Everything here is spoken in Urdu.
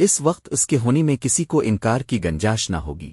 اس وقت اس کے ہونے میں کسی کو انکار کی گنجاش نہ ہوگی۔